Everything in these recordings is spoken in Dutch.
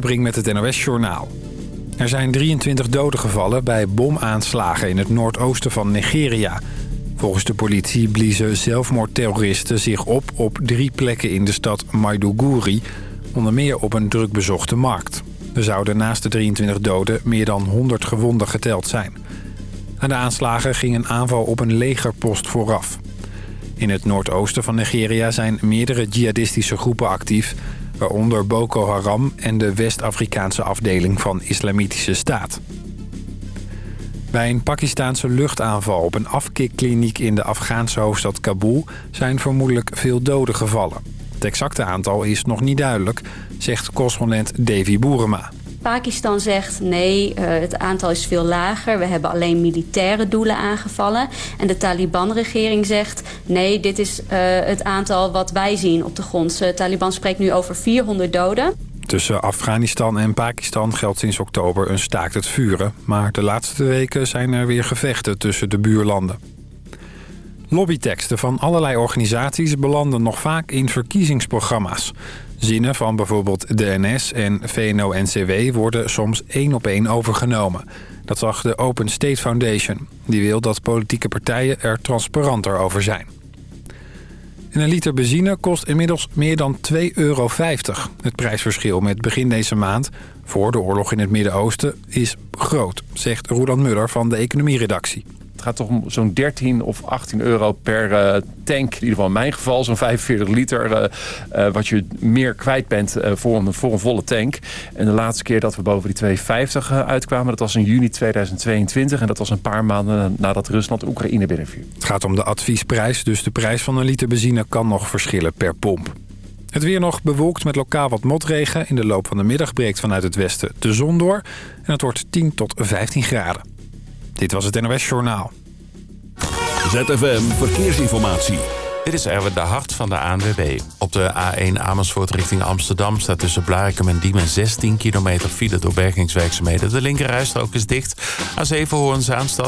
Bring met het NOS-journaal. Er zijn 23 doden gevallen bij bomaanslagen in het noordoosten van Nigeria. Volgens de politie bliezen zelfmoordterroristen zich op op drie plekken in de stad Maiduguri... onder meer op een drukbezochte markt. Er zouden naast de 23 doden meer dan 100 gewonden geteld zijn. Aan de aanslagen ging een aanval op een legerpost vooraf. In het noordoosten van Nigeria zijn meerdere jihadistische groepen actief waaronder Boko Haram en de West-Afrikaanse afdeling van Islamitische Staat. Bij een Pakistaanse luchtaanval op een afkikkliniek in de Afghaanse hoofdstad Kabul zijn vermoedelijk veel doden gevallen. Het exacte aantal is nog niet duidelijk, zegt correspondent Davy Boerema. Pakistan zegt nee, eh, het aantal is veel lager. We hebben alleen militaire doelen aangevallen. En de Taliban-regering zegt nee, dit is eh, het aantal wat wij zien op de grond. De eh, Taliban spreekt nu over 400 doden. Tussen Afghanistan en Pakistan geldt sinds oktober een staakt het vuren. Maar de laatste weken zijn er weer gevechten tussen de buurlanden. Lobbyteksten van allerlei organisaties belanden nog vaak in verkiezingsprogramma's. Zinnen van bijvoorbeeld Dns en VNO-NCW worden soms één op één overgenomen. Dat zag de Open State Foundation. Die wil dat politieke partijen er transparanter over zijn. een liter benzine kost inmiddels meer dan 2,50 euro. Het prijsverschil met begin deze maand voor de oorlog in het Midden-Oosten is groot, zegt Roland Muller van de economieredactie het gaat toch om zo'n 13 of 18 euro per eh, tank. In ieder geval in mijn geval zo'n 45 liter. Eh, eh, wat je meer kwijt bent voor, een, voor een volle tank. En de laatste keer dat we boven die 2,50 uitkwamen... dat was in juni 2022. En dat was een paar maanden nadat Rusland Oekraïne binnenviel. Het gaat om de adviesprijs. Dus de prijs van een liter benzine kan nog verschillen per pomp. Het weer nog bewolkt met lokaal wat motregen. In de loop van de middag breekt vanuit het westen de zon door. En het wordt 10 tot 15 graden. Dit was het NOS Journaal. ZFM Verkeersinformatie. Dit is Erwin de Hart van de ANWB. Op de A1 Amersfoort richting Amsterdam staat tussen Blarikum en Diemen 16 kilometer file door bergingswerkzaamheden. De linkerrijstrook is dicht. A7 hoorn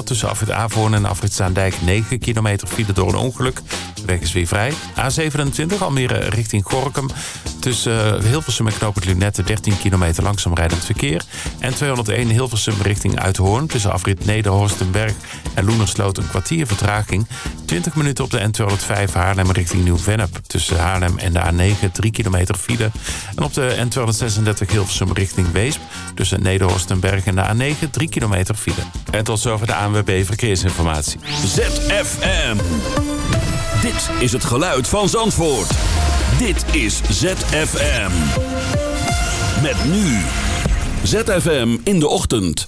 tussen Afrit Avoorn en Afrit Zaandijk 9 kilometer file door een ongeluk. De weg is weer vrij. A27 Almere richting Gorkum tussen eh, Hilversum en Knoopend Lunette 13 kilometer langzaam rijdend verkeer. En 201 Hilversum richting Uithoorn tussen Afrit Nederhorstenberg en Loenersloot een kwartier vertraging. 20 minuten op de N205 Haarlem richting Nieuw-Vennep. Tussen Haarlem en de A9 3 kilometer file. En op de N236 Hilversum richting Weesp. Tussen Nederhorstenberg en de A9 3 kilometer file. En tot zover de ANWB Verkeersinformatie. ZFM. Dit is het geluid van Zandvoort. Dit is ZFM. Met nu. ZFM in de ochtend.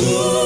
Ooh.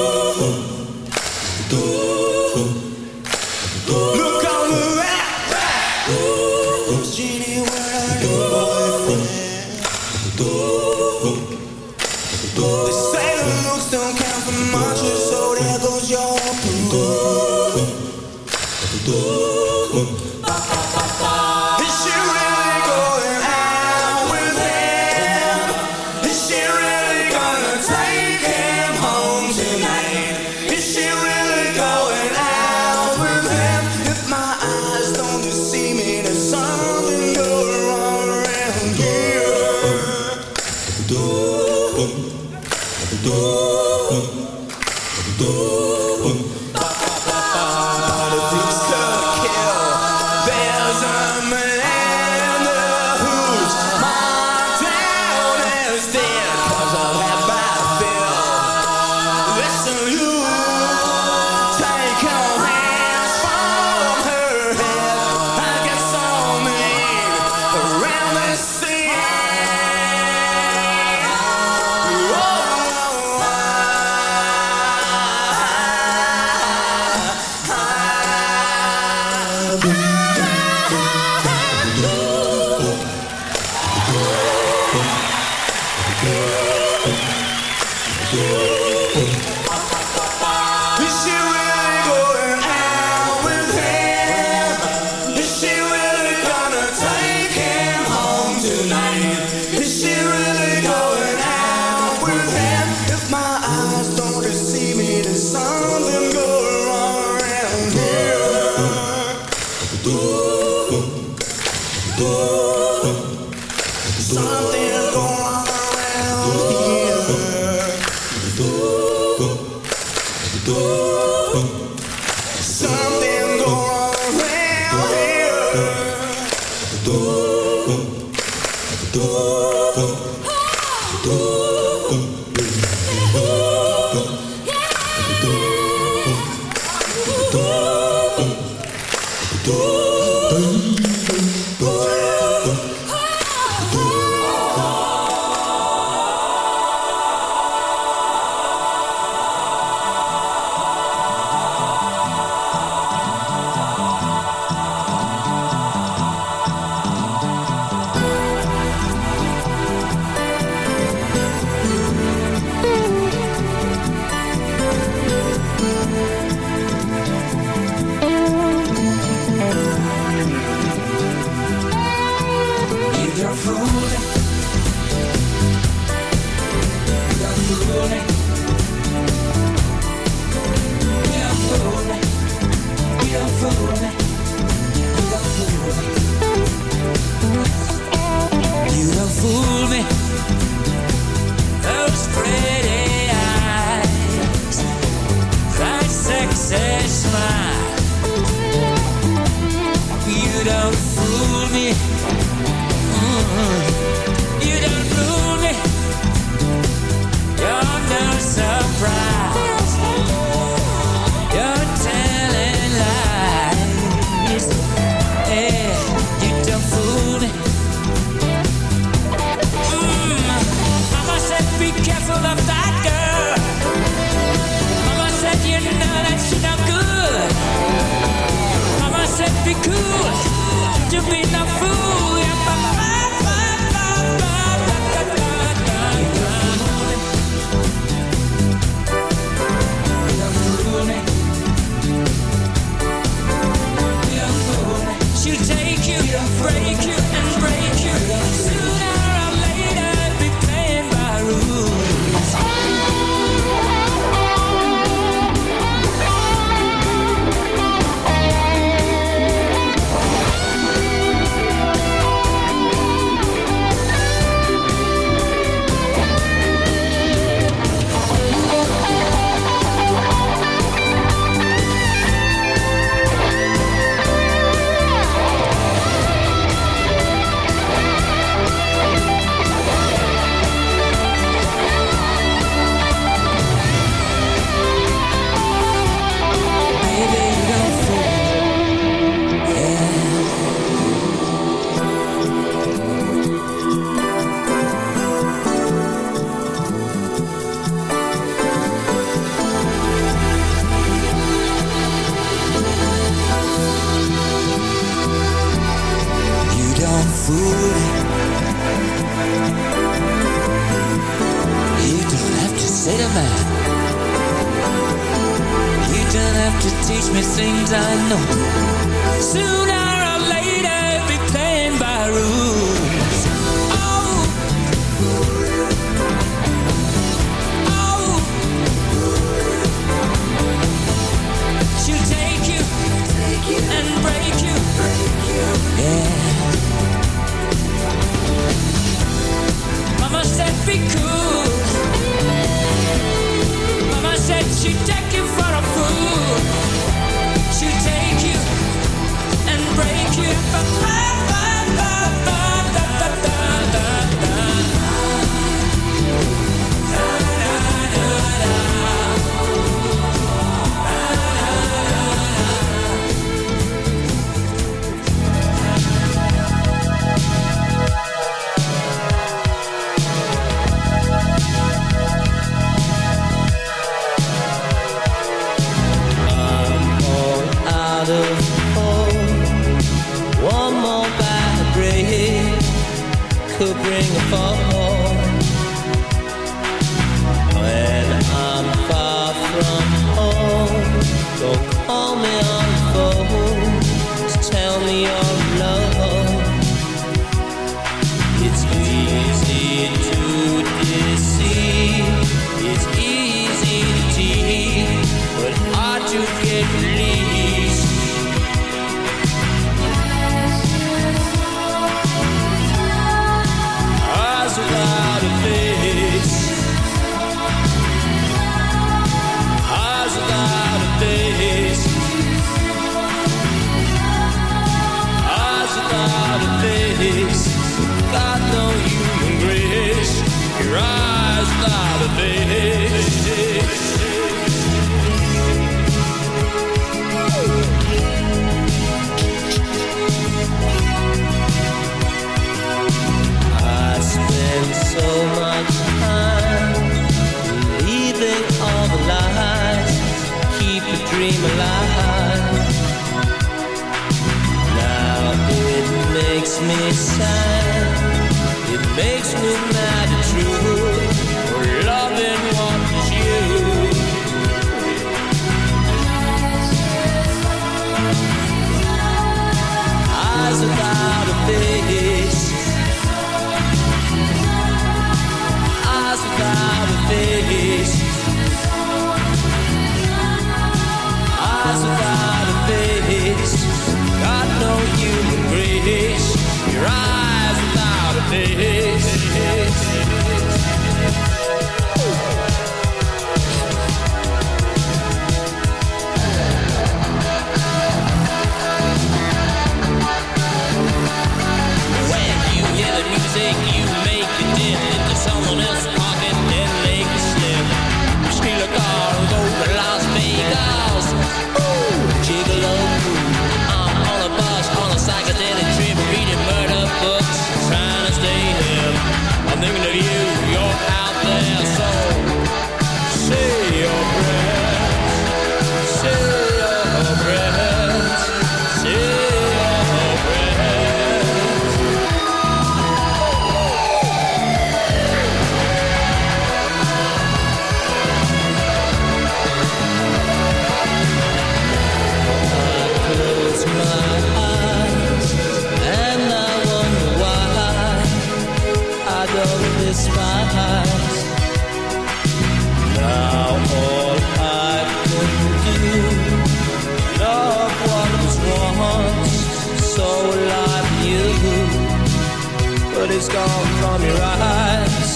is gone from your eyes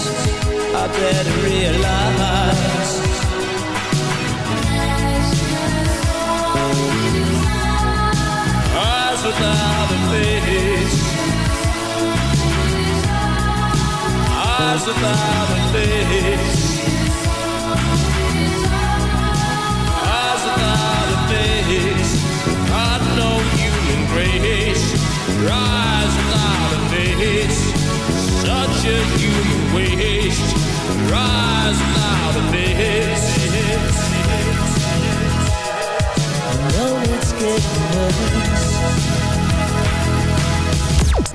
I better realize Eyes without a face Eyes without a face Rise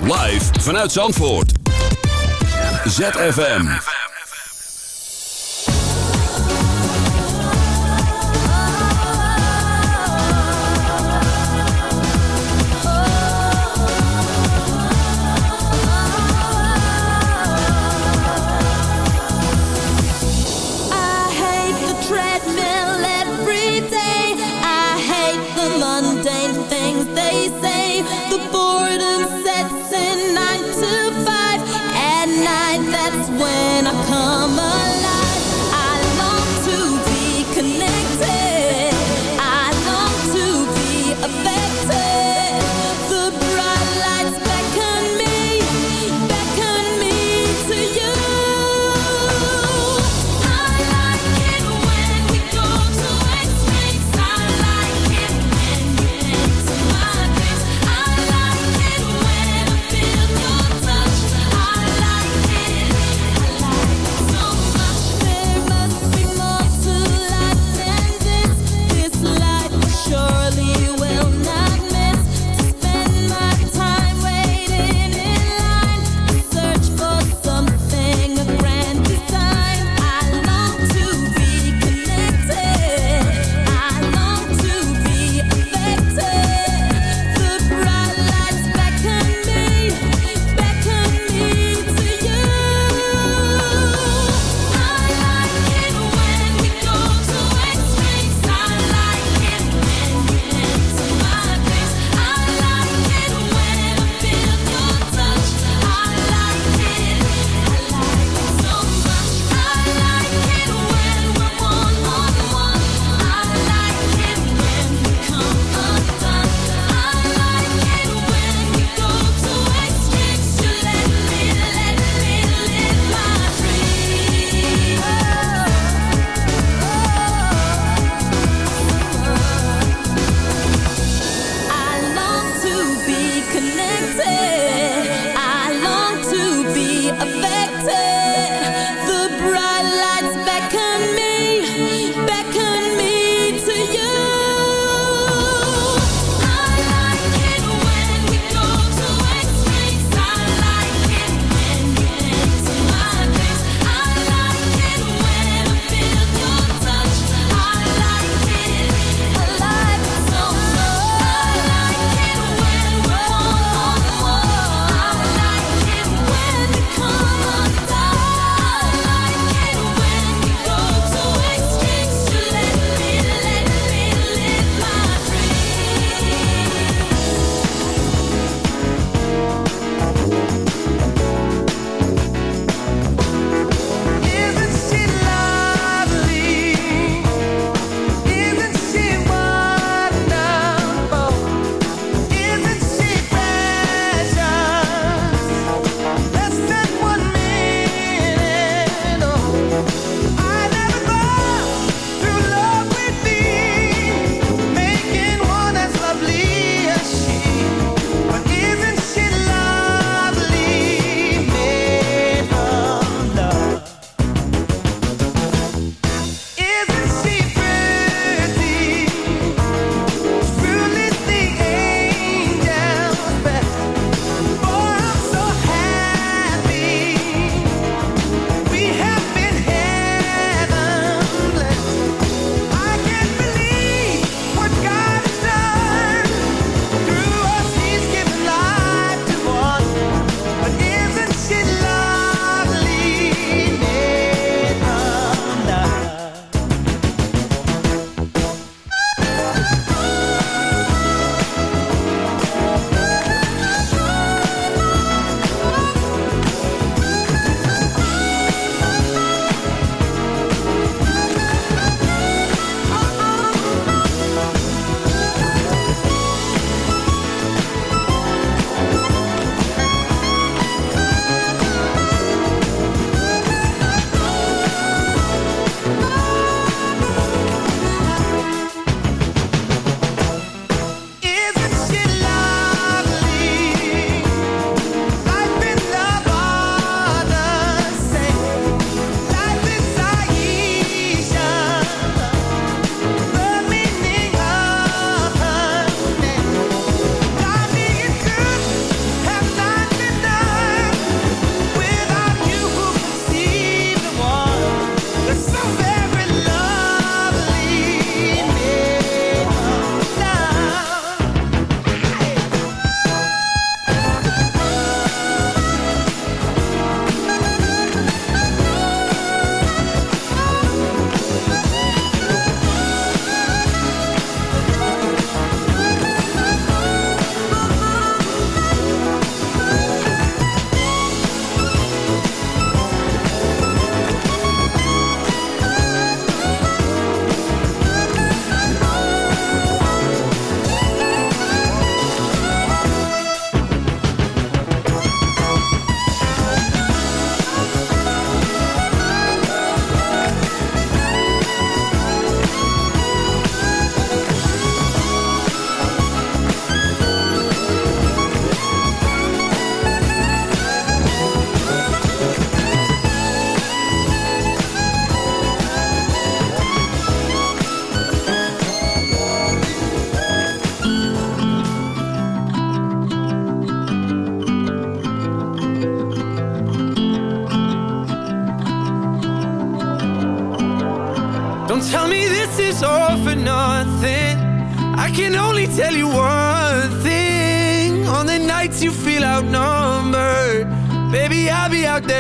Live vanuit Zandvoort. ZFM.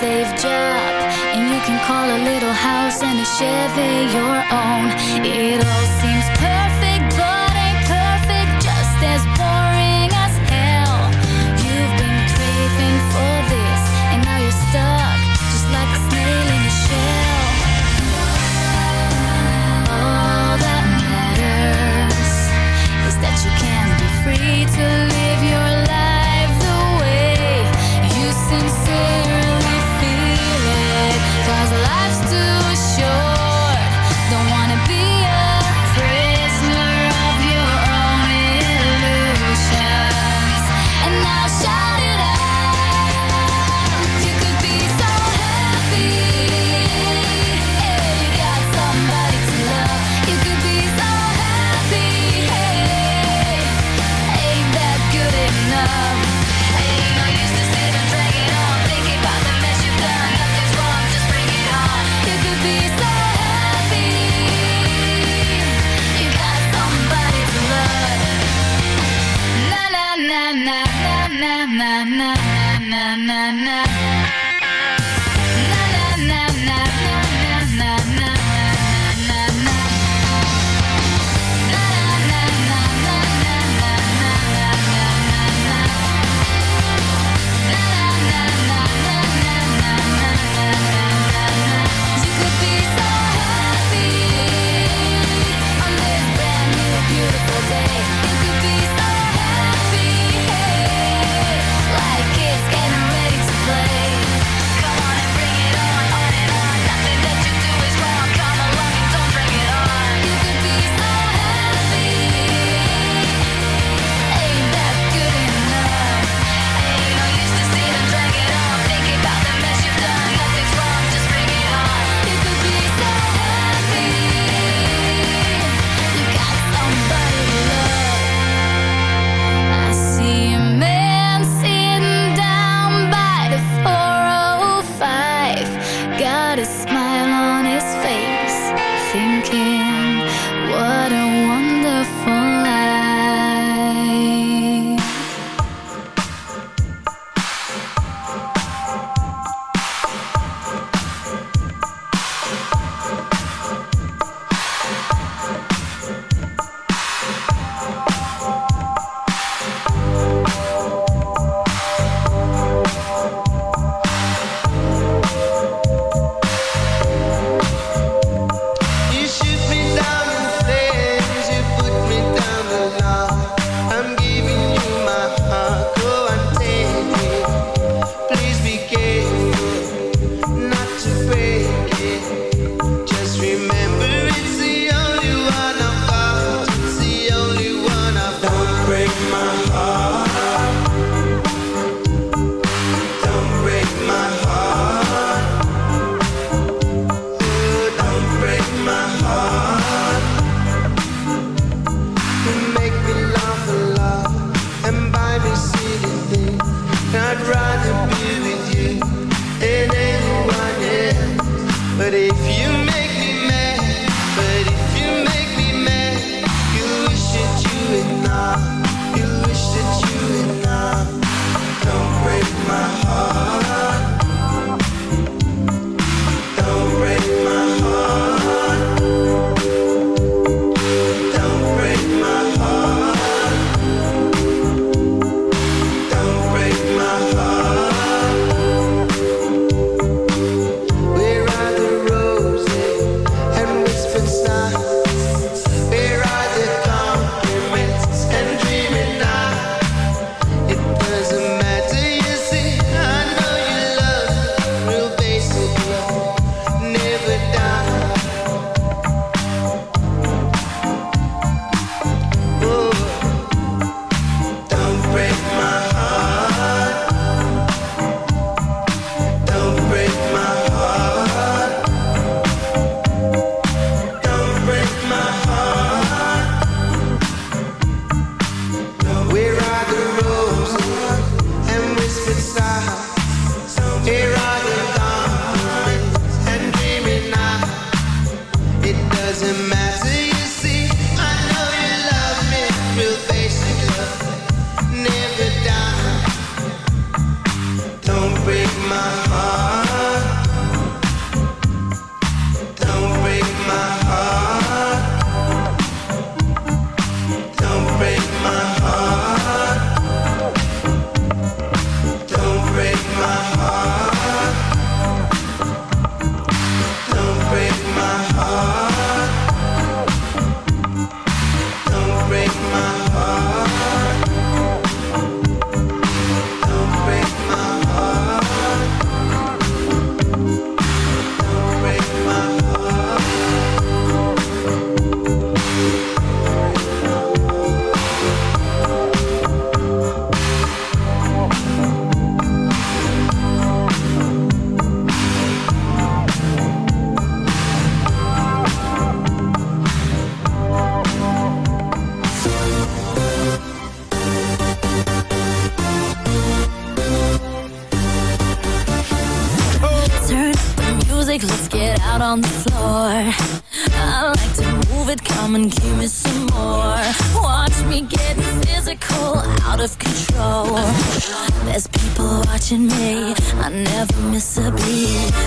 safe job And you can call a little house and a Chevy your own It all seems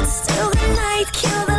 Still the night, kill the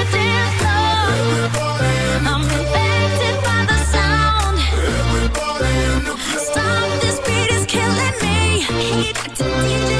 you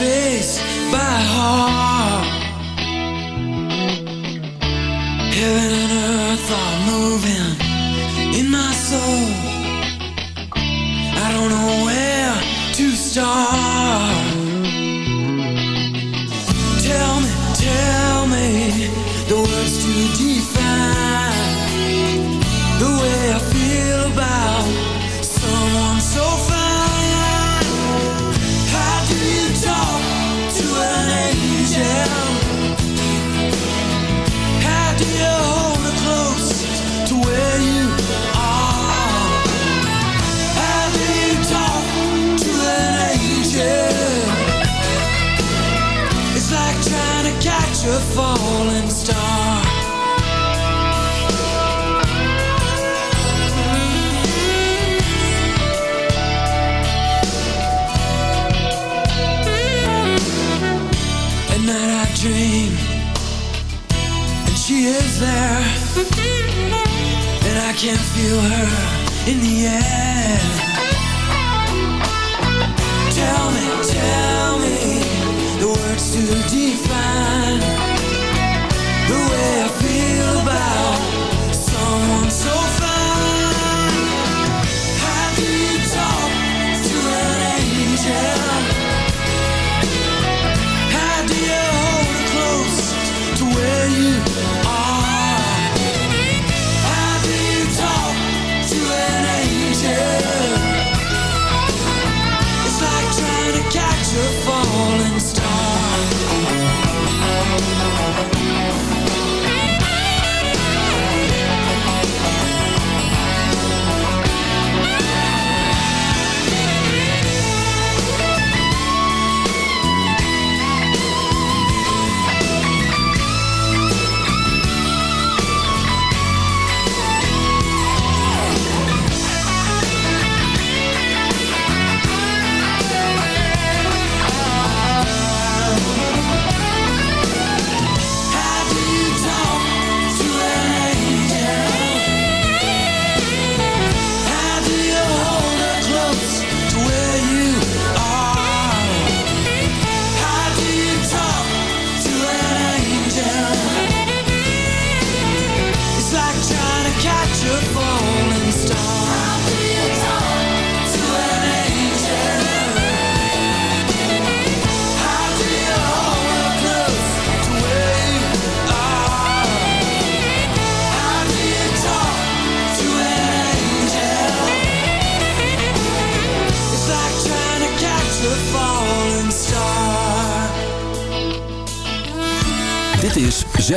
face by heart. Heaven and earth are.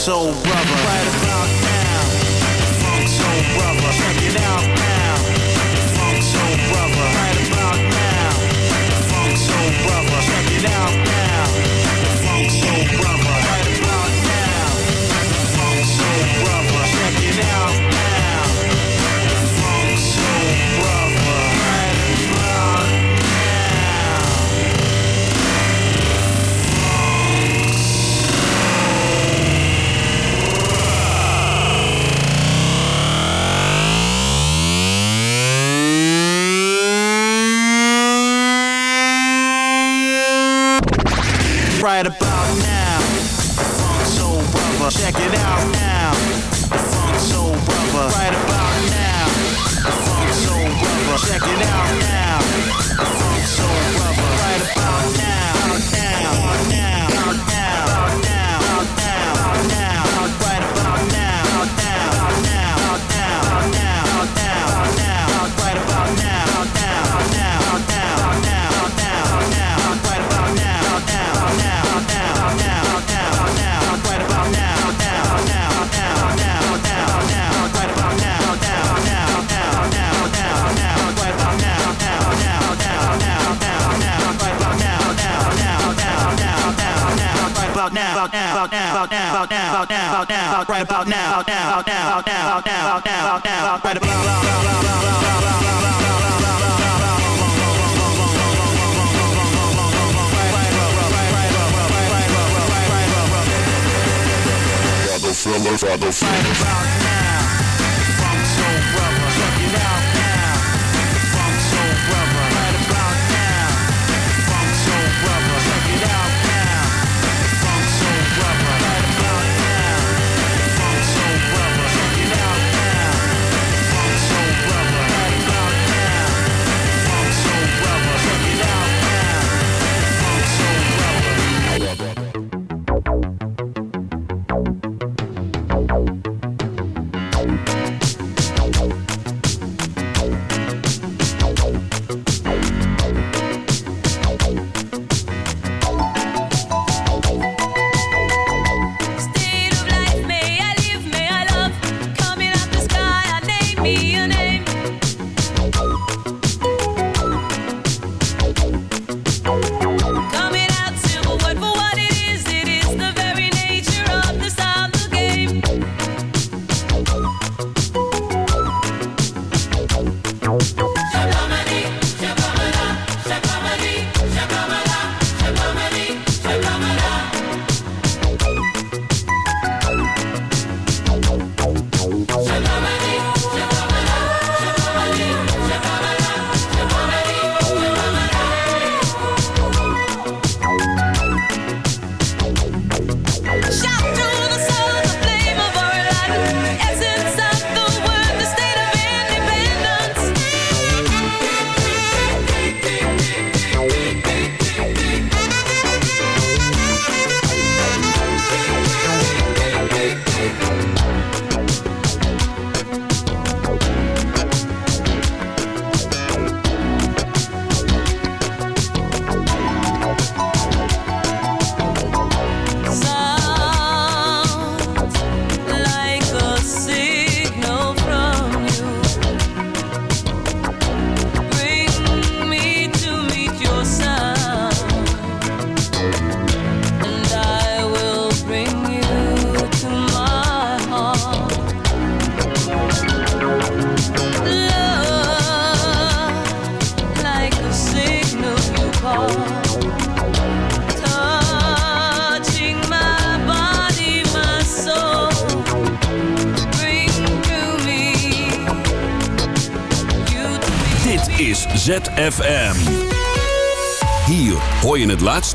so now.